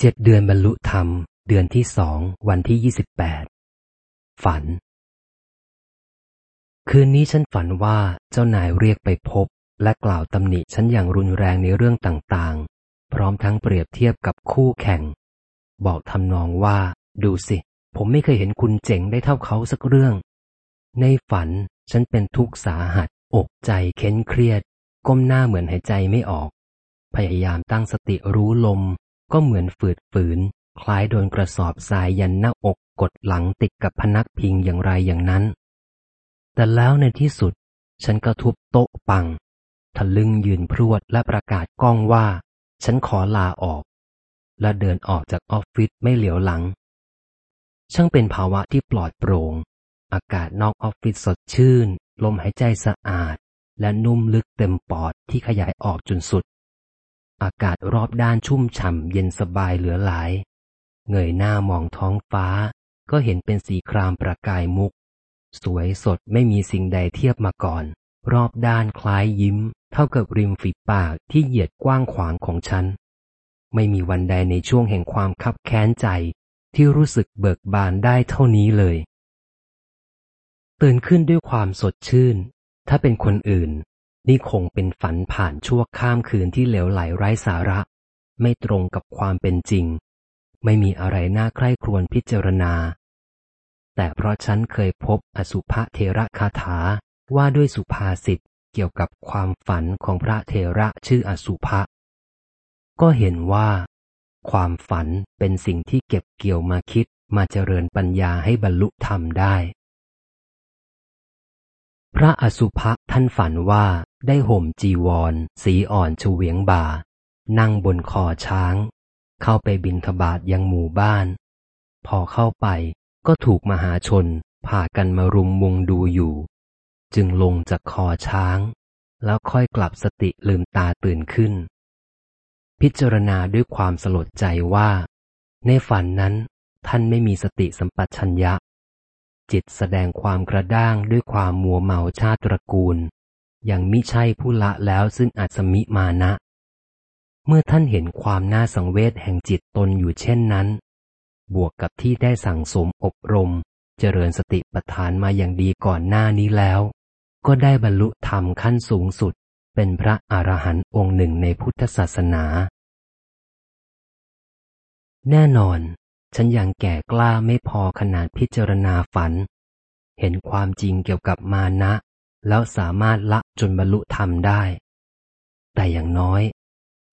เจ็ดเดือนบรรลุธรรม เดือนที่สองวันที่ยี่สิบแปดฝัน คืนนี้ฉันฝันว่าเจ้านายเรียกไปพบ และกล่าวตำหนิฉันอย่างรุนแรงในเรื่องต่างๆ พร้อมทั้งเปรียบเทียบกับคู่แข่ง บอกทำนองว่า ดูสิ ผมไม่เคยเห็นคุณเจ๋งได้เท่าเขาสักเรื่อง ในฝันฉันเป็นทุกข์สาหัส อกใจเค้นเครียด ก้มหน้าเหมือนหายใจไม่ออก พยายามตั้งสติรู้ลม ก็เหมือนฝืดฝืน คล้ายโดนกระสอบทรายยันหน้าอกกดหลังติดกับพนักพิงอย่างไรอย่างนั้น แต่แล้วในที่สุด ฉันก็ทุบโต๊ะปัง ทะลึ่งยืนพรวดและประกาศก้องว่า ฉันขอลาออก และเดินออกจากออฟฟิศไม่เหลียวหลัง ช่างเป็นภาวะที่ปลอดโปร่ง อากาศนอกออฟฟิศสดชื่น ลมหายใจสะอาด และนุ่มลึกเต็มปอดที่ขยายออกจนสุด อากาศรอบด้านชุ่มฉ่ำเย็นสบายเหลือหลาย เงยหน้ามองท้องฟ้า ก็เห็นเป็นสีครามประกายมุก สวยสดไม่มีสิ่งใดเทียบมาก่อน รอบด้านคล้ายยิ้ม เท่ากับริมฝีปากที่เหยียดกว้างขวางของฉัน ไม่มีวันใดในช่วงแห่งความคับแค้นใจ ที่รู้สึกเบิกบานได้เท่านี้เลย ตื่นขึ้นด้วยความสดชื่น ถ้าเป็นคนอื่น นี่คงเป็นฝันผ่านชั่วข้ามคืนที่เหลวไหลไร้สาระ ไม่ตรงกับความเป็นจริง ไม่มีอะไรน่าใคร่ครวญพิจารณา แต่เพราะฉันเคยพบอสุภะเทระคาถาว่าด้วยสุภาษิตเกี่ยวกับความฝันของพระเทระชื่ออสุภะก็เห็นว่า ความฝันเป็นสิ่งที่เก็บเกี่ยวมาคิดมาเจริญปัญญาให้บรรลุธรรมได้ พระอสุภะท่านฝันว่าได้ห่มจีวร สีอ่อนเฉวียงบ่า นั่งบนคอช้าง เข้าไปบินทบาทยังหมู่บ้าน พอเข้าไปก็ถูกมหาชนพากันมารุมมุงดูอยู่ จึงลงจากคอช้าง แล้วค่อยกลับสติลืมตาตื่นขึ้น พิจารณาด้วยความสลดใจว่า ในฝันนั้นท่านไม่มีสติสัมปชัญญะ จิตแสดงความกระด้างด้วยความมัวเมาชาติตระกูล ยังมิใช่ผู้ละแล้วซึ่งอาจสมิมานะ เมื่อท่านเห็นความน่าสังเวชแห่งจิตตนอยู่เช่นนั้น บวกกับที่ได้สั่งสมอบรม เจริญสติปัฏฐานมาอย่างดีก่อนหน้านี้แล้ว ก็ได้บรรลุธรรมขั้นสูงสุด เป็นพระอรหันต์องค์หนึ่งในพุทธศาสนา แน่นอน ฉันยังแก่กล้าไม่พอขนาดพิจารณาฝัน เห็นความจริงเกี่ยวกับมานะ แล้วสามารถละจนบรรลุธรรมได้ แต่อย่างน้อย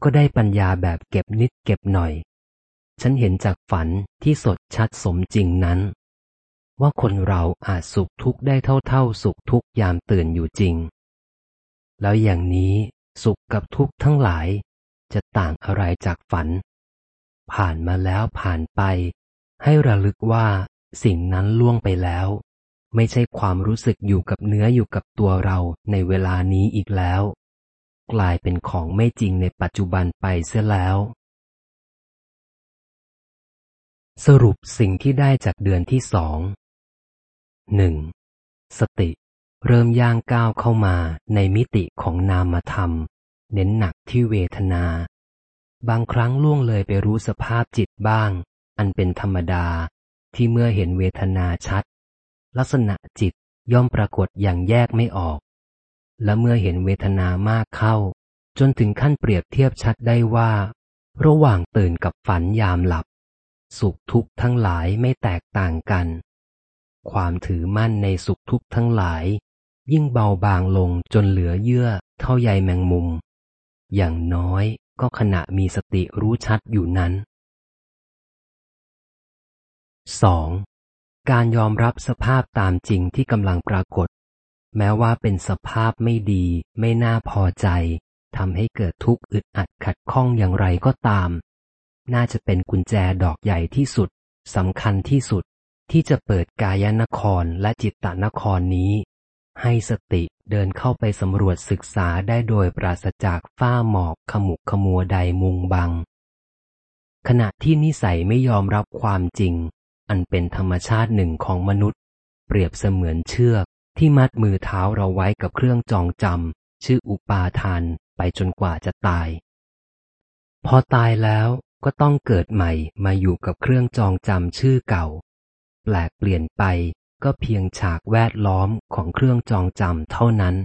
ก็ได้ปัญญาแบบเก็บนิดเก็บหน่อย ฉันเห็นจากฝันที่สดชัดสมจริงนั้น ว่าคนเราอาจสุขทุกข์ได้เท่าๆ สุขทุกยามตื่นอยู่จริง แล้วอย่างนี้สุขกับทุกข์ทั้งหลายจะต่างอะไรจากฝัน ผ่านมาแล้วผ่านไป ให้ระลึกว่าสิ่งนั้นล่วงไปแล้ว ไม่ใช่ความรู้สึกอยู่กับเนื้ออยู่กับตัวเราในเวลานี้อีกแล้ว กลายเป็นของไม่จริงในปัจจุบันไปเสียแล้ว สรุปสิ่งที่ได้จากเดือนที่สองหนึ่งสติ เริ่มย่างก้าวเข้ามาในมิติของนามธรรม เน้นหนักที่เวทนา บางครั้งล่วงเลยไปรู้สภาพจิตบ้าง อันเป็นธรรมดาที่เมื่อเห็นเวทนาชัด ลักษณะจิตย่อมปรากฏอย่างแยกไม่ออก และเมื่อเห็นเวทนามากเข้า จนถึงขั้นเปรียบเทียบชัดได้ว่า ระหว่างตื่นกับฝันยามหลับ สุขทุกข์ทั้งหลายไม่แตกต่างกัน ความถือมั่นในสุขทุกข์ทั้งหลาย ยิ่งเบาบางลงจนเหลือเยื่อเท่าใยแมงมุม อย่างน้อย ก็ขณะมีสติรู้ชัดอยู่นั้น 2. การยอมรับสภาพตามจริงที่กำลังปรากฏ แม้ว่าเป็นสภาพไม่ดี ไม่น่าพอใจทำให้เกิดทุกข์อึดอัดขัดข้องอย่างไรก็ตาม น่าจะเป็นกุญแจดอกใหญ่ที่สุดสำคัญที่สุดที่จะเปิดกายนครและจิตตนครนี้ ให้สติเดินเข้าไปสำรวจศึกษาได้โดยปราศจากฝ้าหมอกขมุกขมัวใดมุงบัง ขณะที่นิสัยไม่ยอมรับความจริง อันเป็นธรรมชาติหนึ่งของมนุษย์ เปรียบเสมือนเชือก ที่มัดมือเท้าเราไว้กับเครื่องจองจำชื่ออุปาทานไปจนกว่าจะตาย พอตายแล้วก็ต้องเกิดใหม่มาอยู่กับเครื่องจองจำชื่อเก่า แปลกเปลี่ยนไป ก็เพียงฉากแวดล้อมของเครื่องจองจำเท่านั้น